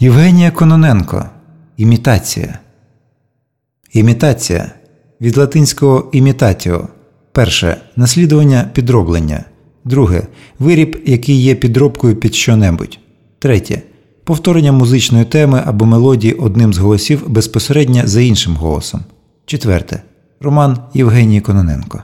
Євгенія Кононенко. Імітація. Імітація від латинського імітатіо. Перше наслідування підроблення. Друге виріб, який є підробкою під що-небудь. Третє повторення музичної теми або мелодії одним з голосів безпосередньо за іншим голосом. Четверте роман Євгенії Кононенко.